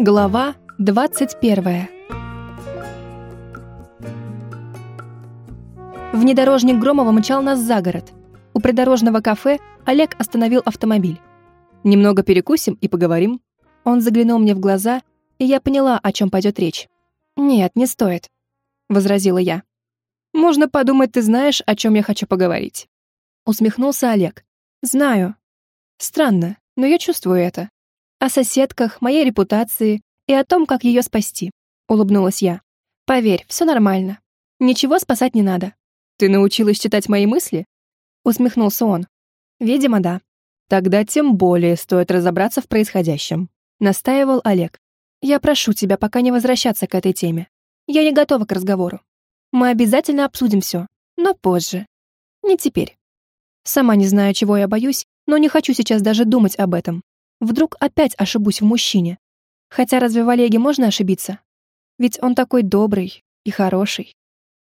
Глава 21 Внедорожник Громова мчал нас за город. У придорожного кафе Олег остановил автомобиль. «Немного перекусим и поговорим». Он заглянул мне в глаза, и я поняла, о чем пойдет речь. «Нет, не стоит», — возразила я. «Можно подумать, ты знаешь, о чем я хочу поговорить». Усмехнулся Олег. «Знаю. Странно, но я чувствую это. О соседках, моей репутации и о том, как ее спасти», — улыбнулась я. «Поверь, все нормально. Ничего спасать не надо». «Ты научилась читать мои мысли?» — усмехнулся он. «Видимо, да». «Тогда тем более стоит разобраться в происходящем», — настаивал Олег. «Я прошу тебя пока не возвращаться к этой теме. Я не готова к разговору. Мы обязательно обсудим все, но позже. Не теперь. Сама не знаю, чего я боюсь, но не хочу сейчас даже думать об этом. Вдруг опять ошибусь в мужчине. Хотя разве в Олеге можно ошибиться? Ведь он такой добрый и хороший.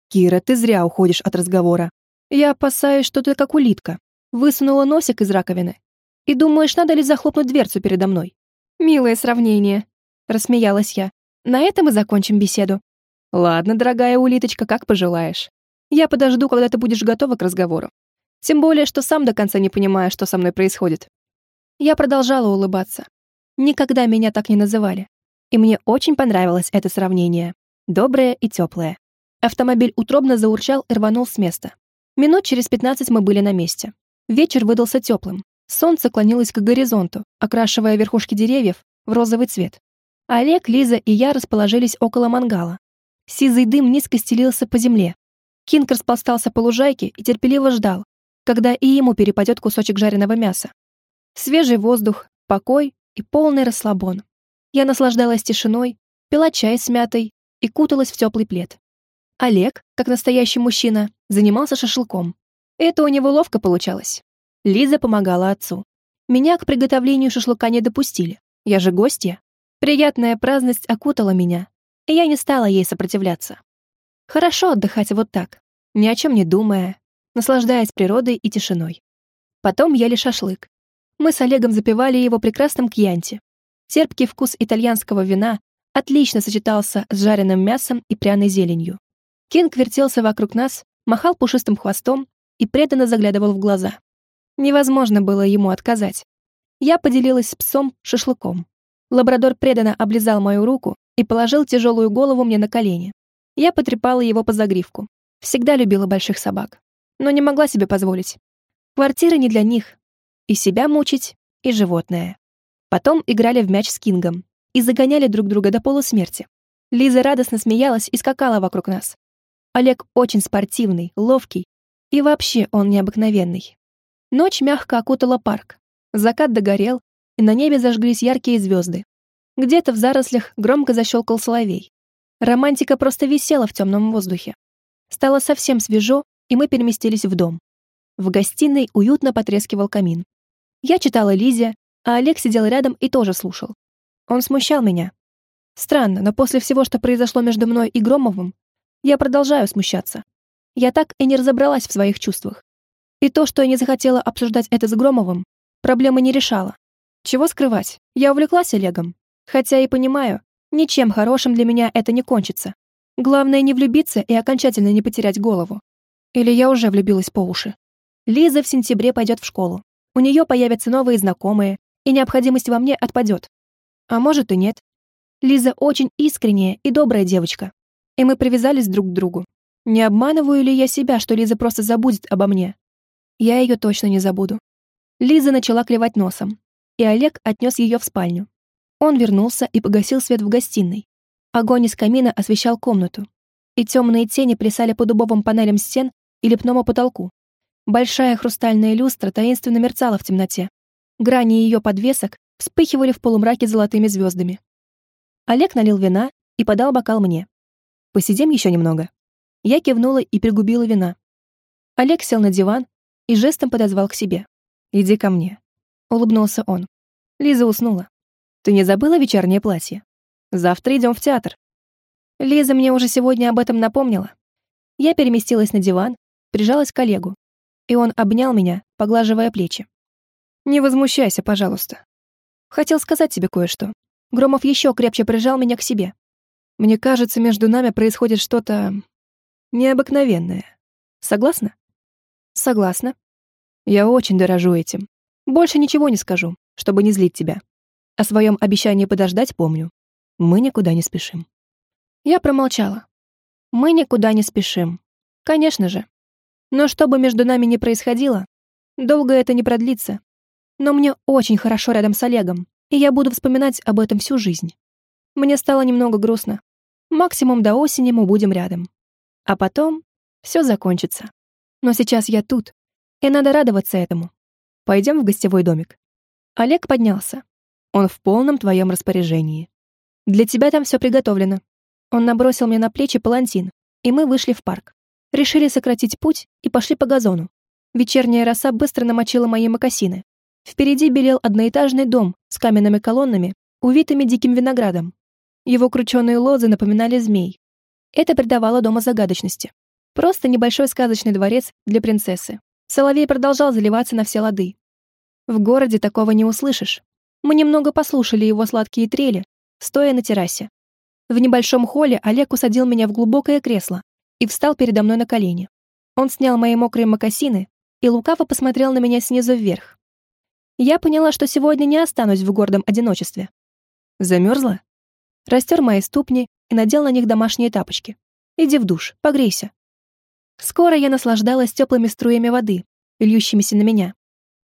Кира, ты зря уходишь от разговора. Я опасаюсь, что ты как улитка. Высунула носик из раковины. И думаешь, надо ли захлопнуть дверцу передо мной? Милое сравнение. Рассмеялась я. На этом мы закончим беседу. Ладно, дорогая улиточка, как пожелаешь. Я подожду, когда ты будешь готова к разговору. Тем более, что сам до конца не понимаю, что со мной происходит. Я продолжала улыбаться. Никогда меня так не называли. И мне очень понравилось это сравнение. Доброе и теплое. Автомобиль утробно заурчал и рванул с места. Минут через пятнадцать мы были на месте. Вечер выдался теплым. Солнце клонилось к горизонту, окрашивая верхушки деревьев в розовый цвет. Олег, Лиза и я расположились около мангала. Сизый дым низко стелился по земле. Кинг распластался по лужайке и терпеливо ждал, когда и ему перепадет кусочек жареного мяса. Свежий воздух, покой и полный расслабон. Я наслаждалась тишиной, пила чай с мятой и куталась в теплый плед. Олег, как настоящий мужчина, занимался шашлыком. Это у него ловко получалось. Лиза помогала отцу. Меня к приготовлению шашлыка не допустили. Я же гостья. Приятная праздность окутала меня, и я не стала ей сопротивляться. Хорошо отдыхать вот так, ни о чем не думая, наслаждаясь природой и тишиной. Потом ели шашлык. Мы с Олегом запивали его прекрасным кьянти. Терпкий вкус итальянского вина отлично сочетался с жареным мясом и пряной зеленью. Кинг вертелся вокруг нас, махал пушистым хвостом и преданно заглядывал в глаза. Невозможно было ему отказать. Я поделилась с псом шашлыком. Лабрадор преданно облизал мою руку и положил тяжелую голову мне на колени. Я потрепала его по загривку. Всегда любила больших собак, но не могла себе позволить. Квартира не для них. И себя мучить, и животное. Потом играли в мяч с Кингом и загоняли друг друга до полусмерти. Лиза радостно смеялась и скакала вокруг нас. Олег очень спортивный, ловкий, и вообще он необыкновенный. Ночь мягко окутала парк. Закат догорел, и на небе зажглись яркие звезды. Где-то в зарослях громко защелкал соловей. Романтика просто висела в темном воздухе. Стало совсем свежо, и мы переместились в дом. В гостиной уютно потрескивал камин. Я читала Лизе, а Олег сидел рядом и тоже слушал. Он смущал меня. Странно, но после всего, что произошло между мной и Громовым, я продолжаю смущаться. Я так и не разобралась в своих чувствах. И то, что я не захотела обсуждать это с Громовым, проблемы не решала. Чего скрывать, я увлеклась Олегом. Хотя и понимаю, ничем хорошим для меня это не кончится. Главное не влюбиться и окончательно не потерять голову. Или я уже влюбилась по уши. Лиза в сентябре пойдет в школу. У нее появятся новые знакомые, и необходимость во мне отпадет. А может и нет. Лиза очень искренняя и добрая девочка. И мы привязались друг к другу. Не обманываю ли я себя, что Лиза просто забудет обо мне? Я ее точно не забуду. Лиза начала клевать носом, и Олег отнес ее в спальню. Он вернулся и погасил свет в гостиной. Огонь из камина освещал комнату, и темные тени плясали по дубовым панелям стен и лепному потолку. Большая хрустальная люстра таинственно мерцала в темноте. Грани ее подвесок вспыхивали в полумраке золотыми звездами. Олег налил вина и подал бокал мне. «Посидим еще немного». Я кивнула и пригубила вина. Олег сел на диван и жестом подозвал к себе. «Иди ко мне», — улыбнулся он. Лиза уснула. «Ты не забыла вечернее платье? Завтра идем в театр». Лиза мне уже сегодня об этом напомнила. Я переместилась на диван, прижалась к коллегу, и он обнял меня, поглаживая плечи. «Не возмущайся, пожалуйста. Хотел сказать тебе кое-что. Громов еще крепче прижал меня к себе. Мне кажется, между нами происходит что-то необыкновенное. Согласна? Согласна. Я очень дорожу этим. Больше ничего не скажу, чтобы не злить тебя. О своем обещании подождать помню. Мы никуда не спешим. Я промолчала. Мы никуда не спешим. Конечно же. Но что бы между нами ни происходило, долго это не продлится. Но мне очень хорошо рядом с Олегом, и я буду вспоминать об этом всю жизнь. Мне стало немного грустно. Максимум до осени мы будем рядом. А потом все закончится. Но сейчас я тут, и надо радоваться этому. Пойдем в гостевой домик. Олег поднялся. Он в полном твоем распоряжении. Для тебя там все приготовлено. Он набросил мне на плечи палантин, и мы вышли в парк. Решили сократить путь и пошли по газону. Вечерняя роса быстро намочила мои мокасины. Впереди белел одноэтажный дом с каменными колоннами, увитыми диким виноградом. Его крученые лозы напоминали змей. Это придавало дому загадочности. Просто небольшой сказочный дворец для принцессы. Соловей продолжал заливаться на все лады. В городе такого не услышишь. Мы немного послушали его сладкие трели, стоя на террасе. В небольшом холле Олег усадил меня в глубокое кресло и встал передо мной на колени. Он снял мои мокрые мокасины и лукаво посмотрел на меня снизу вверх. Я поняла, что сегодня не останусь в гордом одиночестве. Замерзла? Растер мои ступни и надел на них домашние тапочки. Иди в душ, погрейся. Скоро я наслаждалась теплыми струями воды, льющимися на меня.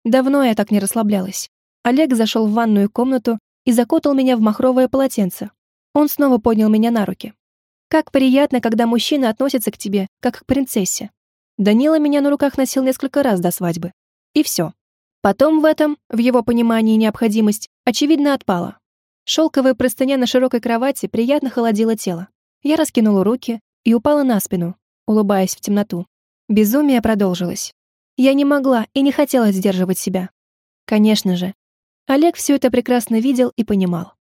Давно я так не расслаблялась. Олег зашел в ванную комнату и закутал меня в махровое полотенце. Он снова поднял меня на руки. Как приятно, когда мужчина относится к тебе, как к принцессе. Данила меня на руках носил несколько раз до свадьбы. И все. Потом в этом, в его понимании необходимость, очевидно отпала. Шелковая простыня на широкой кровати приятно холодила тело. Я раскинула руки и упала на спину, улыбаясь в темноту. Безумие продолжилось. Я не могла и не хотела сдерживать себя. Конечно же. Олег все это прекрасно видел и понимал.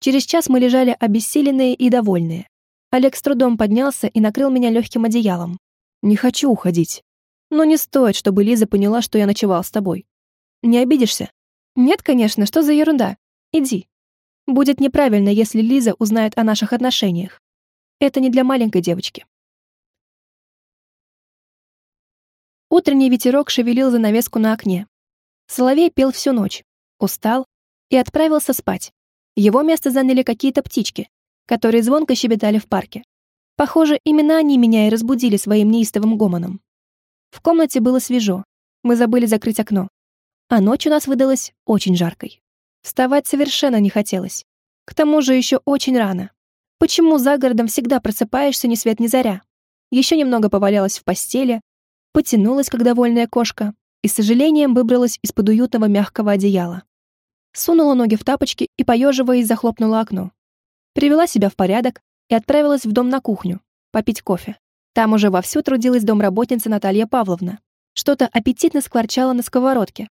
Через час мы лежали обессиленные и довольные. Олег с трудом поднялся и накрыл меня легким одеялом. «Не хочу уходить. Но не стоит, чтобы Лиза поняла, что я ночевал с тобой. Не обидишься? Нет, конечно, что за ерунда? Иди. Будет неправильно, если Лиза узнает о наших отношениях. Это не для маленькой девочки. Утренний ветерок шевелил занавеску на окне. Соловей пел всю ночь, устал и отправился спать. Его место заняли какие-то птички, которые звонко щебетали в парке. Похоже, именно они меня и разбудили своим неистовым гомоном. В комнате было свежо. Мы забыли закрыть окно а ночь у нас выдалась очень жаркой. Вставать совершенно не хотелось. К тому же еще очень рано. Почему за городом всегда просыпаешься ни свет ни заря? Еще немного повалялась в постели, потянулась, как довольная кошка, и с сожалением выбралась из-под уютного мягкого одеяла. Сунула ноги в тапочки и, поеживаясь, захлопнула окно. Привела себя в порядок и отправилась в дом на кухню, попить кофе. Там уже вовсю трудилась домработница Наталья Павловна. Что-то аппетитно скворчало на сковородке,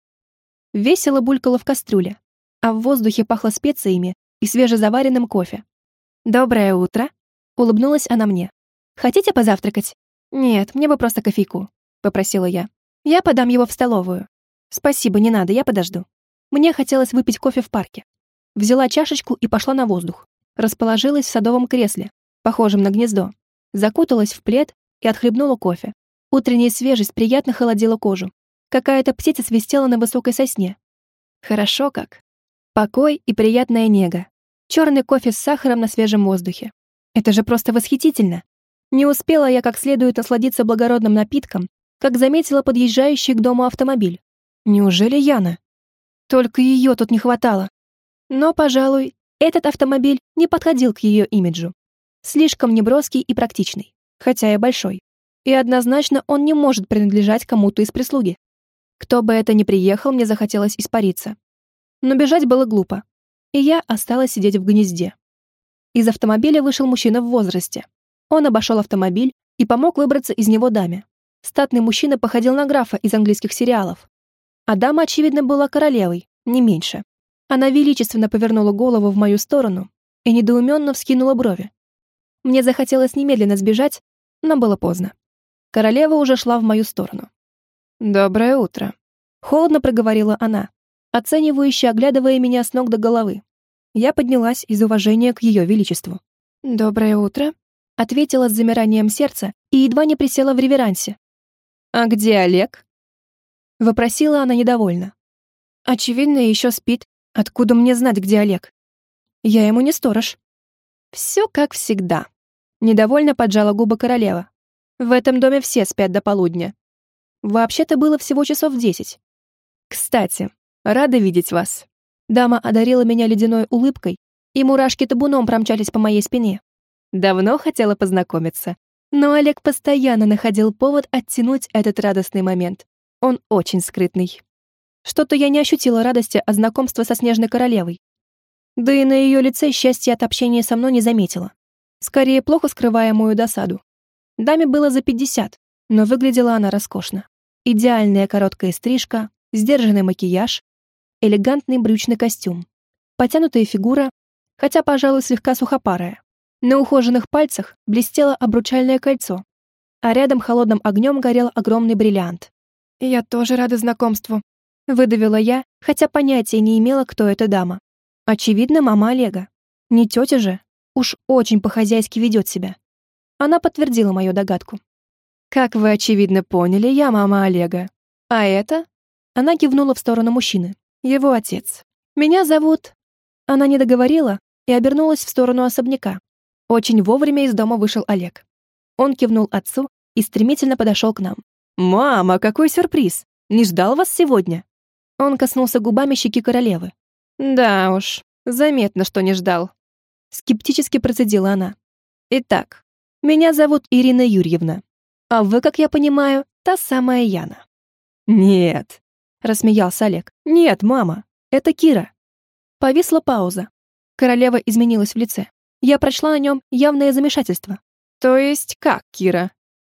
весело булькало в кастрюле, а в воздухе пахло специями и свежезаваренным кофе. «Доброе утро!» — улыбнулась она мне. «Хотите позавтракать?» «Нет, мне бы просто кофейку», — попросила я. «Я подам его в столовую». «Спасибо, не надо, я подожду». Мне хотелось выпить кофе в парке. Взяла чашечку и пошла на воздух. Расположилась в садовом кресле, похожем на гнездо. Закуталась в плед и отхлебнула кофе. Утренняя свежесть приятно холодила кожу. Какая-то птица свистела на высокой сосне. Хорошо как. Покой и приятная нега. Черный кофе с сахаром на свежем воздухе. Это же просто восхитительно. Не успела я как следует насладиться благородным напитком, как заметила подъезжающий к дому автомобиль. Неужели Яна? Только ее тут не хватало. Но, пожалуй, этот автомобиль не подходил к ее имиджу. Слишком неброский и практичный, хотя и большой. И однозначно он не может принадлежать кому-то из прислуги. Кто бы это ни приехал, мне захотелось испариться. Но бежать было глупо, и я осталась сидеть в гнезде. Из автомобиля вышел мужчина в возрасте. Он обошел автомобиль и помог выбраться из него даме. Статный мужчина походил на графа из английских сериалов. А дама, очевидно, была королевой, не меньше. Она величественно повернула голову в мою сторону и недоуменно вскинула брови. Мне захотелось немедленно сбежать, но было поздно. Королева уже шла в мою сторону. «Доброе утро», — холодно проговорила она, оценивающе оглядывая меня с ног до головы. Я поднялась из уважения к ее величеству. «Доброе утро», — ответила с замиранием сердца и едва не присела в реверансе. «А где Олег?» — вопросила она недовольно. «Очевидно, еще спит. Откуда мне знать, где Олег? Я ему не сторож». «Все как всегда», — недовольно поджала губы королева. «В этом доме все спят до полудня. Вообще-то было всего часов десять. Кстати, рада видеть вас». Дама одарила меня ледяной улыбкой, и мурашки табуном промчались по моей спине. Давно хотела познакомиться, но Олег постоянно находил повод оттянуть этот радостный момент. Он очень скрытный. Что-то я не ощутила радости от знакомства со Снежной Королевой. Да и на ее лице счастье от общения со мной не заметила. Скорее, плохо скрывая мою досаду. Даме было за 50, но выглядела она роскошно. Идеальная короткая стрижка, сдержанный макияж, элегантный брючный костюм, потянутая фигура, хотя, пожалуй, слегка сухопарая. На ухоженных пальцах блестело обручальное кольцо, а рядом холодным огнем горел огромный бриллиант. «Я тоже рада знакомству», — выдавила я, хотя понятия не имела, кто эта дама. Очевидно, мама Олега. Не тетя же. Уж очень по-хозяйски ведет себя. Она подтвердила мою догадку. «Как вы, очевидно, поняли, я мама Олега. А это?» Она кивнула в сторону мужчины его отец. Меня зовут...» Она не договорила и обернулась в сторону особняка. Очень вовремя из дома вышел Олег. Он кивнул отцу и стремительно подошел к нам. «Мама, какой сюрприз! Не ждал вас сегодня?» Он коснулся губами щеки королевы. «Да уж, заметно, что не ждал». Скептически процедила она. «Итак, меня зовут Ирина Юрьевна, а вы, как я понимаю, та самая Яна». «Нет, — рассмеялся Олег. «Нет, мама, это Кира». Повисла пауза. Королева изменилась в лице. Я прочла на нем явное замешательство. «То есть как, Кира?»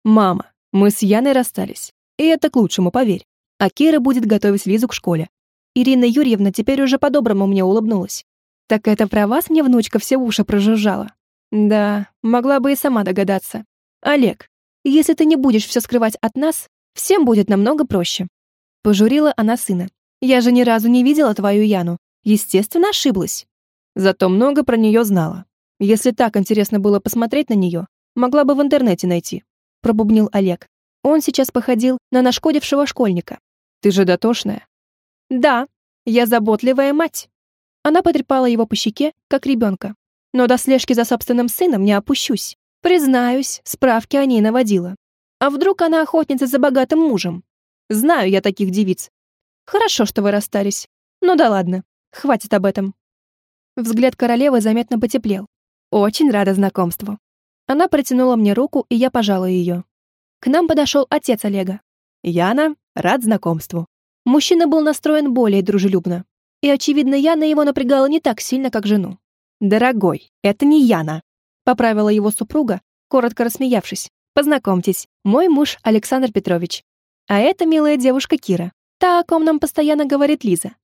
«Мама, мы с Яной расстались. И это к лучшему, поверь. А Кира будет готовить визу к школе». Ирина Юрьевна теперь уже по-доброму мне улыбнулась. «Так это про вас мне внучка все уши прожужжала?» «Да, могла бы и сама догадаться. Олег, если ты не будешь все скрывать от нас, всем будет намного проще. Пожурила она сына. «Я же ни разу не видела твою Яну. Естественно, ошиблась. Зато много про нее знала. Если так интересно было посмотреть на нее, могла бы в интернете найти», пробубнил Олег. Он сейчас походил на нашкодившего школьника. «Ты же дотошная». «Да, я заботливая мать». Она потрепала его по щеке, как ребенка. «Но до слежки за собственным сыном не опущусь. Признаюсь, справки о ней наводила. А вдруг она охотница за богатым мужем? Знаю я таких девиц. Хорошо, что вы расстались. Ну да ладно, хватит об этом. Взгляд королевы заметно потеплел. Очень рада знакомству. Она протянула мне руку, и я пожала ее. К нам подошел отец Олега. Яна, рад знакомству. Мужчина был настроен более дружелюбно. И, очевидно, Яна его напрягала не так сильно, как жену. «Дорогой, это не Яна», — поправила его супруга, коротко рассмеявшись. «Познакомьтесь, мой муж Александр Петрович. А это милая девушка Кира, та, о ком нам постоянно говорит Лиза.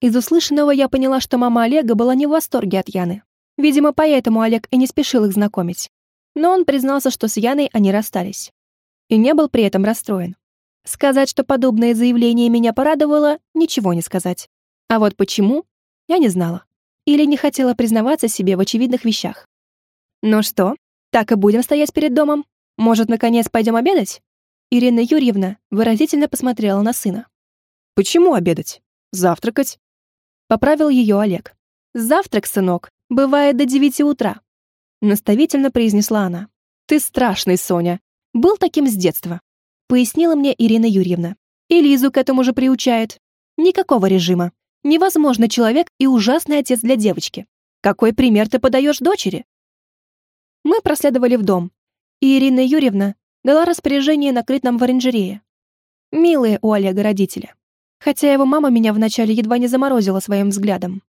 Из услышанного я поняла, что мама Олега была не в восторге от Яны. Видимо, поэтому Олег и не спешил их знакомить. Но он признался, что с Яной они расстались. И не был при этом расстроен. Сказать, что подобное заявление меня порадовало, ничего не сказать. А вот почему, я не знала. Или не хотела признаваться себе в очевидных вещах. Ну что, так и будем стоять перед домом? Может, наконец пойдем обедать? Ирина Юрьевна выразительно посмотрела на сына. «Почему обедать? Завтракать?» Поправил ее Олег. «Завтрак, сынок, бывает до девяти утра», наставительно произнесла она. «Ты страшный, Соня. Был таким с детства», пояснила мне Ирина Юрьевна. «И Лизу к этому же приучает. Никакого режима. Невозможно человек и ужасный отец для девочки. Какой пример ты подаешь дочери?» Мы проследовали в дом, и Ирина Юрьевна дала распоряжение накрыть нам в оранжерее. Милые у Олега родители. Хотя его мама меня вначале едва не заморозила своим взглядом.